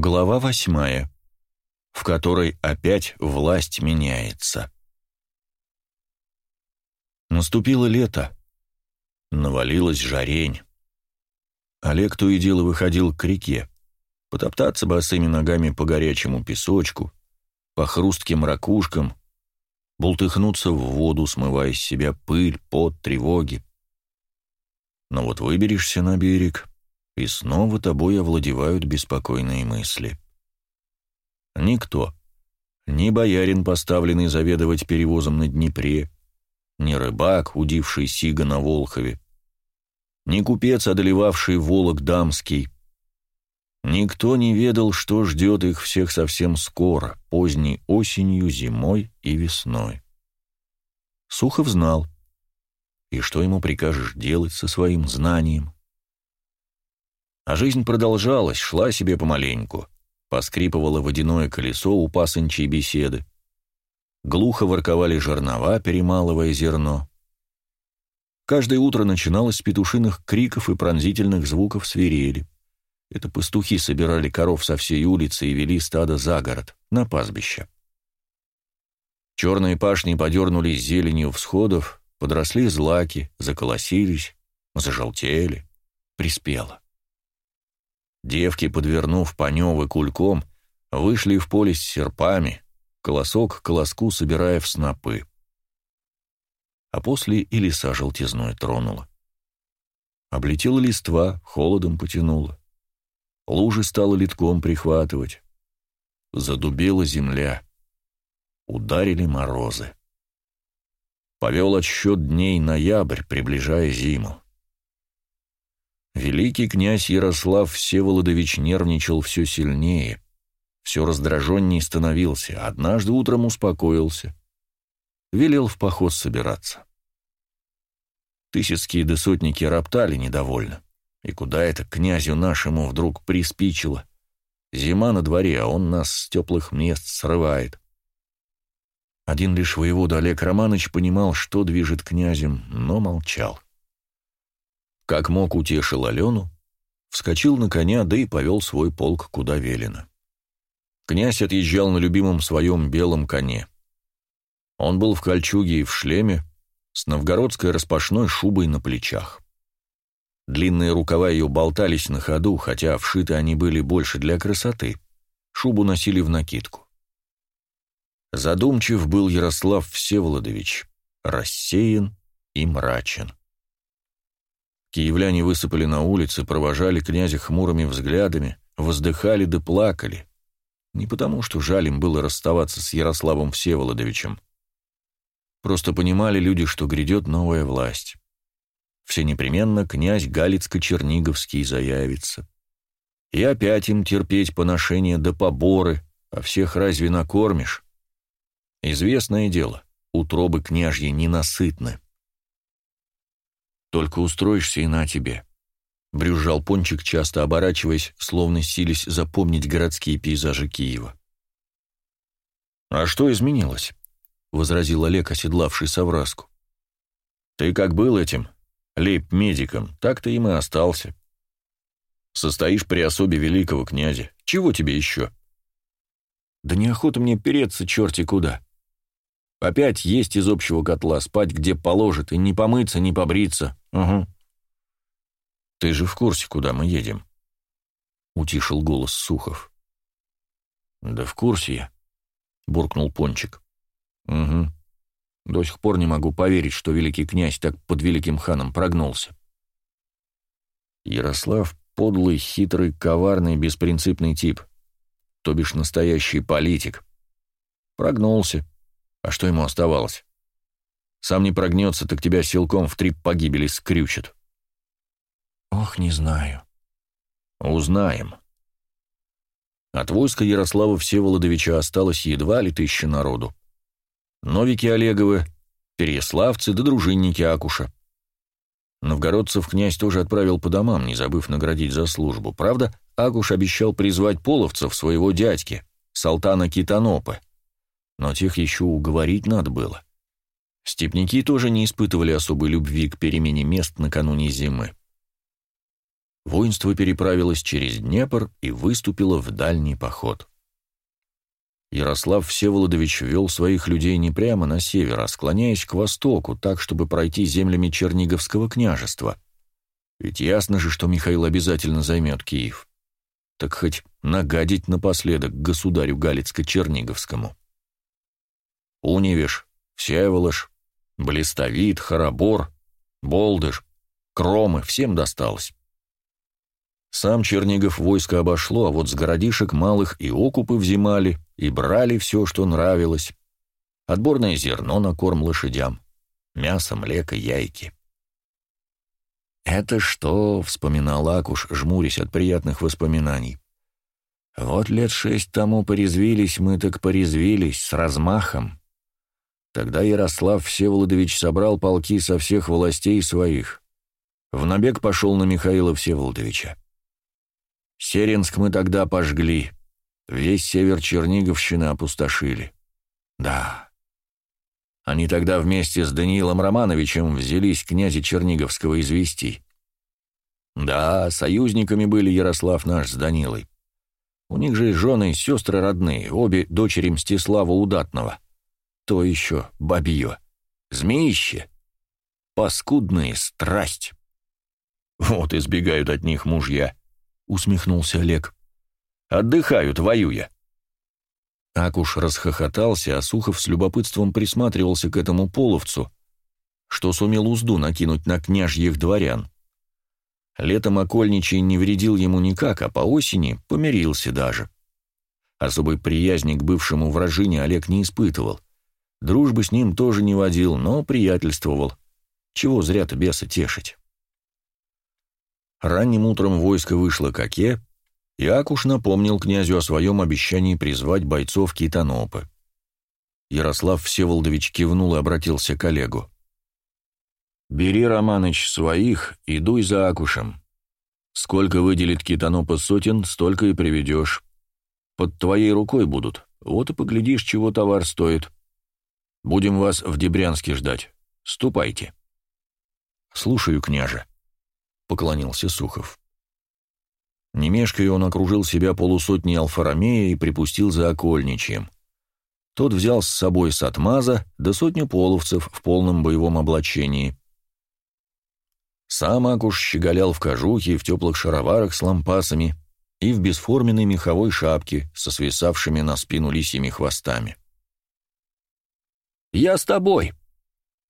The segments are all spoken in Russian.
Глава восьмая, в которой опять власть меняется. Наступило лето. Навалилась жарень. Олег то и дело выходил к реке, потоптаться босыми ногами по горячему песочку, по хрустким ракушкам, бултыхнуться в воду, смывая с себя пыль, пот, тревоги. Но вот выберешься на берег, и снова тобой овладевают беспокойные мысли. Никто, ни боярин, поставленный заведовать перевозом на Днепре, ни рыбак, удивший сига на Волхове, ни купец, одолевавший Волок Дамский, Никто не ведал, что ждет их всех совсем скоро, поздней осенью, зимой и весной. Сухов знал. И что ему прикажешь делать со своим знанием? А жизнь продолжалась, шла себе помаленьку. Поскрипывало водяное колесо у пасынчей беседы. Глухо ворковали жернова, перемалывая зерно. Каждое утро начиналось с петушиных криков и пронзительных звуков свирели. Это пастухи собирали коров со всей улицы и вели стадо за город, на пастбище. Черные пашни подернулись зеленью всходов, подросли злаки, заколосились, зажелтели, приспело. Девки, подвернув Паневы кульком, вышли в поле с серпами, колосок к колоску собирая в снопы. А после и леса желтизной тронула. Облетела листва, холодом потянула. Лужи стало литком прихватывать. Задубела земля. Ударили морозы. Повел отсчет дней ноябрь, приближая зиму. Великий князь Ярослав Всеволодович нервничал все сильнее, все раздраженней становился, однажды утром успокоился. Велел в поход собираться. Тысяцкие десотники роптали недовольно. И куда это князю нашему вдруг приспичило? Зима на дворе, а он нас с теплых мест срывает. Один лишь воевода Олег Романович понимал, что движет князем, но молчал. Как мог утешил Алену, вскочил на коня, да и повел свой полк куда велено. Князь отъезжал на любимом своем белом коне. Он был в кольчуге и в шлеме, с новгородской распашной шубой на плечах. Длинные рукава ее болтались на ходу, хотя вшиты они были больше для красоты. Шубу носили в накидку. Задумчив был Ярослав Всеволодович, рассеян и мрачен. Киевляне высыпали на улицы, провожали князя хмурыми взглядами, воздыхали да плакали. Не потому, что жаль им было расставаться с Ярославом Всеволодовичем. Просто понимали люди, что грядет новая власть все непременно князь Галицко-Черниговский заявится. И опять им терпеть поношения да поборы, а всех разве накормишь? Известное дело, утробы княжьи ненасытны. Только устроишься и на тебе. Брюзжал Пончик, часто оборачиваясь, словно сились запомнить городские пейзажи Киева. «А что изменилось?» — возразил Олег, оседлавший совраску. «Ты как был этим, лейб-медиком, так ты им и остался. Состоишь при особе великого князя. Чего тебе еще? Да неохота мне переться черти куда. Опять есть из общего котла, спать где положит, и не помыться, не побриться. Угу. Ты же в курсе, куда мы едем? Утишил голос Сухов. Да в курсе я, буркнул Пончик. Угу. До сих пор не могу поверить, что великий князь так под великим ханом прогнулся. Ярослав — подлый, хитрый, коварный, беспринципный тип. То бишь настоящий политик. Прогнулся. А что ему оставалось? Сам не прогнется, так тебя силком в три погибели скрючат. Ох, не знаю. Узнаем. От войска Ярослава Всеволодовича осталось едва ли тысяча народу. Новики Олеговы, Переяславцы да дружинники Акуша. Новгородцев князь тоже отправил по домам, не забыв наградить за службу. Правда, Акуш обещал призвать половцев своего дядьки, Салтана Китанопы. Но тех еще уговорить надо было. Степники тоже не испытывали особой любви к перемене мест накануне зимы. воинство переправилось через Днепр и выступило в дальний поход. Ярослав Всеволодович вел своих людей не прямо на север, а склоняясь к востоку, так, чтобы пройти землями Черниговского княжества. Ведь ясно же, что Михаил обязательно займет Киев. Так хоть нагадить напоследок государю Галицко-Черниговскому. Уневиш, Всеволож, Блистовит, Харабор, Болдыш, Кромы — всем досталось. Сам Чернигов войско обошло, а вот с городишек малых и окупы взимали, и брали все, что нравилось. Отборное зерно на корм лошадям, мясо, млеко, яйки. «Это что?» — вспоминал Акуш, жмурясь от приятных воспоминаний. «Вот лет шесть тому порезвились мы, так порезвились, с размахом. Тогда Ярослав Всеволодович собрал полки со всех властей своих. В набег пошел на Михаила Всеволодовича. Серенск мы тогда пожгли, весь север Черниговщины опустошили. Да. Они тогда вместе с Даниилом Романовичем взялись князя Черниговского извести. Да, союзниками были Ярослав наш с Данилой. У них же жены и сестры родные, обе дочери Мстислава Удатного. То еще бабье. Змеище. Паскудная страсть. Вот избегают от них мужья усмехнулся Олег. «Отдыхают, воюя». Акуш расхохотался, а Сухов с любопытством присматривался к этому половцу, что сумел узду накинуть на княжьих дворян. Летом окольничий не вредил ему никак, а по осени помирился даже. Особой приязни к бывшему вражине Олег не испытывал. Дружбы с ним тоже не водил, но приятельствовал. Чего зря-то беса тешить. Ранним утром войско вышло к Оке, и Акуш напомнил князю о своем обещании призвать бойцов Китанопы. Ярослав Всеволодович кивнул и обратился к Олегу. «Бери, Романыч, своих и дуй за Акушем. Сколько выделит Китанопа сотен, столько и приведешь. Под твоей рукой будут, вот и поглядишь, чего товар стоит. Будем вас в Дебрянске ждать. Ступайте». «Слушаю, княже», поклонился Сухов. Немешкой он окружил себя полусотней алфаромея и припустил за окольничьем. Тот взял с собой сатмаза да сотню половцев в полном боевом облачении. Сам Акуш щеголял в кожухе, в теплых шароварах с лампасами и в бесформенной меховой шапке со свисавшими на спину лисьими хвостами. «Я с тобой!»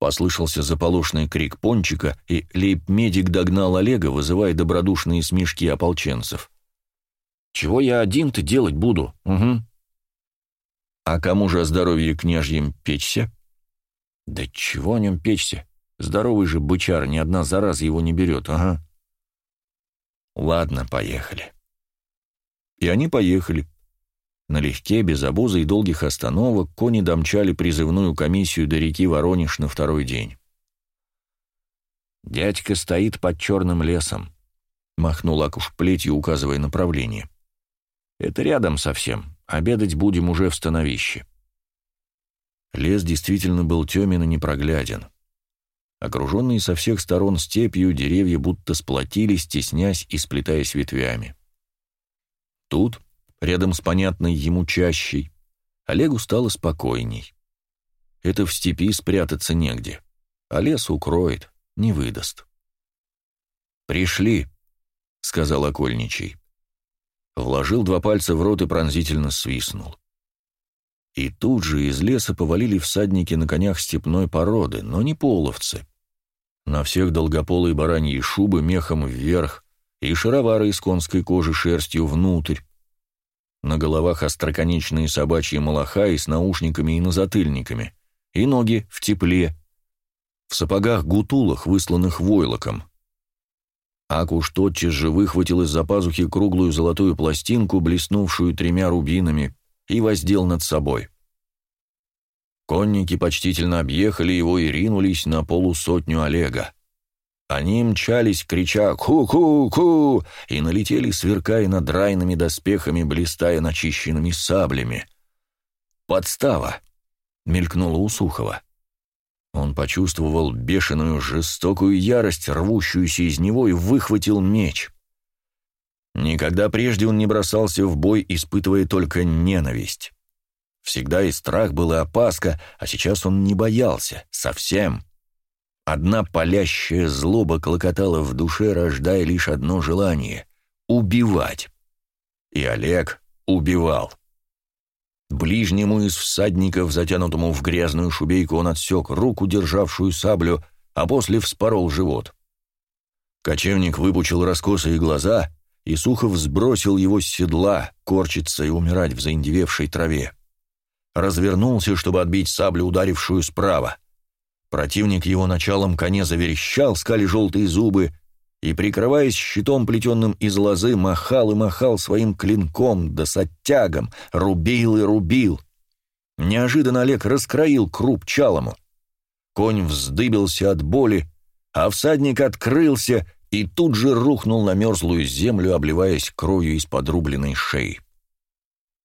Послышался заполошный крик пончика, и лейб-медик догнал Олега, вызывая добродушные смешки ополченцев. «Чего я один-то делать буду? Угу». «А кому же о здоровье княжьем печься?» «Да чего о нем печься? Здоровый же бычар, ни одна зараза его не берет, ага». «Ладно, поехали». И они поехали, Налегке, без обоза и долгих остановок, кони домчали призывную комиссию до реки Воронеж на второй день. «Дядька стоит под черным лесом», — махнул Акуш плетью, указывая направление. «Это рядом совсем. Обедать будем уже в становище». Лес действительно был темен и непрогляден. Окруженные со всех сторон степью, деревья будто сплотились, теснясь и сплетаясь ветвями. Тут, рядом с понятной ему чащей, Олегу стало спокойней. Это в степи спрятаться негде, а лес укроет, не выдаст. «Пришли», — сказал окольничий. Вложил два пальца в рот и пронзительно свистнул. И тут же из леса повалили всадники на конях степной породы, но не половцы. На всех долгополые бараньи шубы мехом вверх и шаровары из конской кожи шерстью внутрь, на головах остроконечные собачьи малахаи с наушниками и назатыльниками, и ноги в тепле, в сапогах-гутулах, высланных войлоком. Акуш тотчас же выхватил из-за пазухи круглую золотую пластинку, блеснувшую тремя рубинами, и воздел над собой. Конники почтительно объехали его и ринулись на полусотню Олега. Они мчались, крича «Ку-ку-ку!» и налетели, сверкая над райными доспехами, блистая начищенными саблями. «Подстава!» — мелькнула у Сухова. Он почувствовал бешеную, жестокую ярость, рвущуюся из него, и выхватил меч. Никогда прежде он не бросался в бой, испытывая только ненависть. Всегда и страх был, и опаска, а сейчас он не боялся. Совсем. Одна палящая злоба клокотала в душе, рождая лишь одно желание — убивать. И Олег убивал. Ближнему из всадников, затянутому в грязную шубейку, он отсек руку, державшую саблю, а после вспорол живот. Кочевник выпучил раскосые глаза, и Сухов сбросил его с седла, корчиться и умирать в заиндевевшей траве. Развернулся, чтобы отбить саблю, ударившую справа. Противник его началом коне заверещал, скали желтые зубы, и, прикрываясь щитом, плетенным из лозы, махал и махал своим клинком, да с оттягом, рубил и рубил. Неожиданно Олег раскроил круп чалому. Конь вздыбился от боли, а всадник открылся и тут же рухнул на мерзлую землю, обливаясь кровью из подрубленной шеи.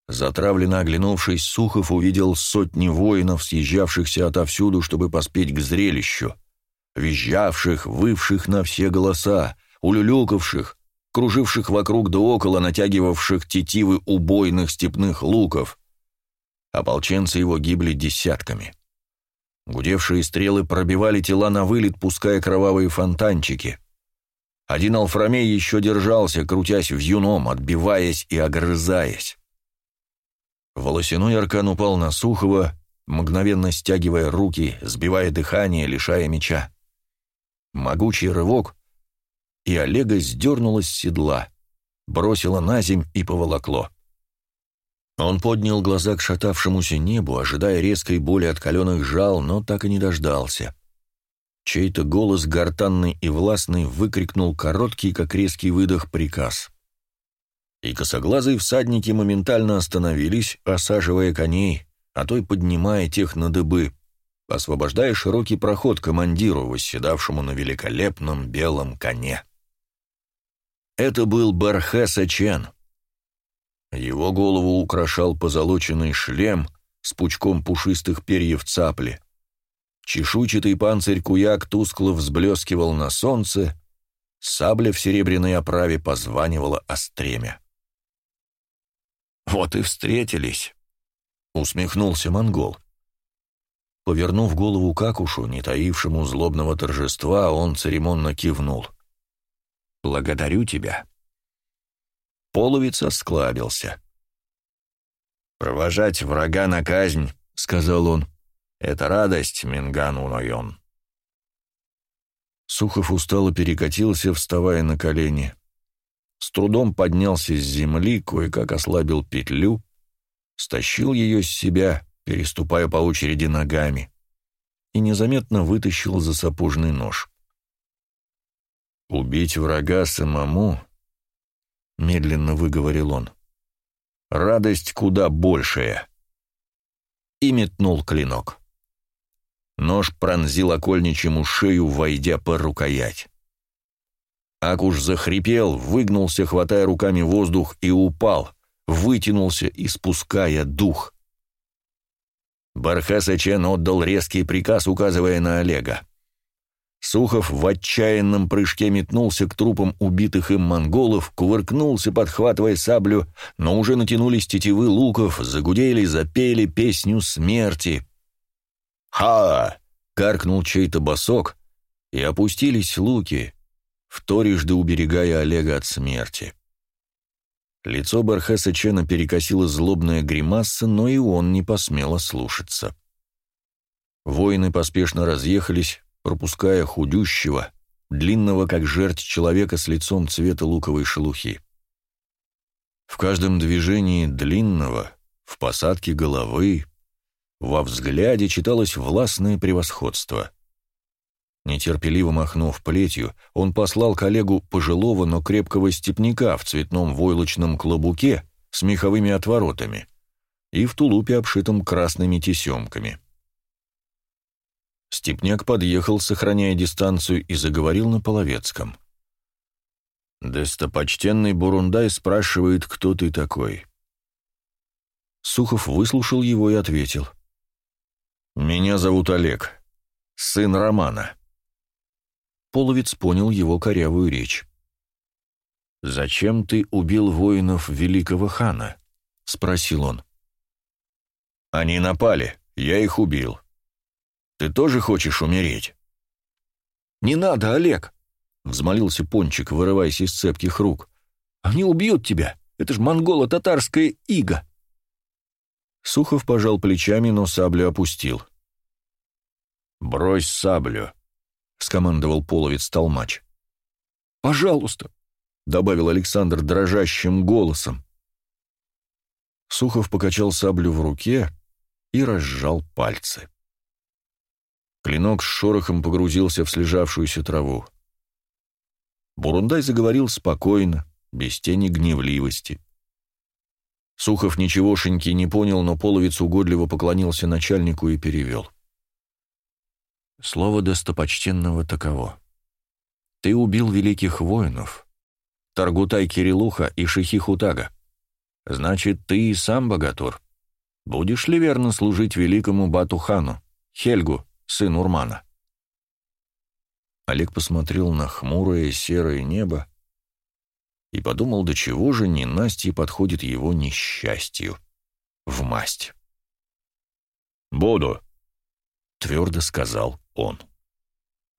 Затравленно оглянувшись, Сухов увидел сотни воинов, съезжавшихся отовсюду, чтобы поспеть к зрелищу, визжавших, вывших на все голоса, улюлюкавших, круживших вокруг да около, натягивавших тетивы убойных степных луков. Ополченцы его гибли десятками. Гудевшие стрелы пробивали тела на вылет, пуская кровавые фонтанчики. Один алфромей еще держался, крутясь в юном, отбиваясь и огрызаясь. Волосяной аркан упал на Сухова, мгновенно стягивая руки, сбивая дыхание, лишая меча. Могучий рывок, и Олега сдернуло с седла, бросило на земь и поволокло. Он поднял глаза к шатавшемуся небу, ожидая резкой боли от каленых жал, но так и не дождался. Чей-то голос гортанный и властный выкрикнул короткий, как резкий выдох, приказ. И косоглазые всадники моментально остановились, осаживая коней, а то и поднимая тех на дыбы, освобождая широкий проход командиру, восседавшему на великолепном белом коне. Это был Бархеса Чен — его голову украшал позолоченный шлем с пучком пушистых перьев цапли. Чешуйчатый панцирь куяк тускло взблескивал на солнце, сабля в серебряной оправе позванивала о стремя. «Вот и встретились», — усмехнулся монгол. Повернув голову к Акушу, не таившему злобного торжества, он церемонно кивнул. «Благодарю тебя». Половец осклабился. «Провожать врага на казнь», — сказал он, — «это радость, Минган Унойон». Сухов устало перекатился, вставая на колени. С трудом поднялся с земли, кое-как ослабил петлю, стащил ее с себя, переступая по очереди ногами, и незаметно вытащил за сапожный нож. Убить врага самому — медленно выговорил он. «Радость куда большая». И метнул клинок. Нож пронзил окольничьему шею, войдя по рукоять. Акуш захрипел, выгнулся, хватая руками воздух, и упал, вытянулся, испуская дух. Бархасачен отдал резкий приказ, указывая на Олега. Сухов в отчаянном прыжке метнулся к трупам убитых им монголов, кувыркнулся, подхватывая саблю, но уже натянулись тетивы луков, загудели, запели песню смерти. «Ха!» — каркнул чей-то босок, и опустились луки, вторежды уберегая Олега от смерти. Лицо Бархеса Чена перекосило злобная гримаса, но и он не посмел ослушаться. Воины поспешно разъехались, пропуская худющего, длинного как жерть человека с лицом цвета луковой шелухи. В каждом движении длинного, в посадке головы, во взгляде читалось властное превосходство. Нетерпеливо махнув плетью, он послал коллегу пожилого, но крепкого степняка в цветном войлочном клобуке с меховыми отворотами и в тулупе, обшитом красными тесемками. Степняк подъехал, сохраняя дистанцию, и заговорил на половецком. «Достопочтенный Бурундай спрашивает, кто ты такой?» Сухов выслушал его и ответил. «Меня зовут Олег, сын Романа». Половец понял его корявую речь. «Зачем ты убил воинов великого хана?» — спросил он. «Они напали, я их убил. Ты тоже хочешь умереть?» «Не надо, Олег!» — взмолился Пончик, вырываясь из цепких рук. «Они убьют тебя! Это ж монголо-татарская ига!» Сухов пожал плечами, но саблю опустил. «Брось саблю», — скомандовал половец-толмач. «Пожалуйста», — добавил Александр дрожащим голосом. Сухов покачал саблю в руке и разжал пальцы. Клинок с шорохом погрузился в слежавшуюся траву. Бурундай заговорил спокойно, без тени гневливости. Сухов ничегошеньки не понял, но половец угодливо поклонился начальнику и перевел. Слово достопочтенного таково. Ты убил великих воинов, Таргутай Кирилуха и Шихи Хутага. Значит, ты и сам богатур. Будешь ли верно служить великому Батухану, Хельгу, сын Урмана?» Олег посмотрел на хмурое серое небо и подумал, до чего же ненастье подходит его несчастью. В масть. «Буду», — твердо сказал он.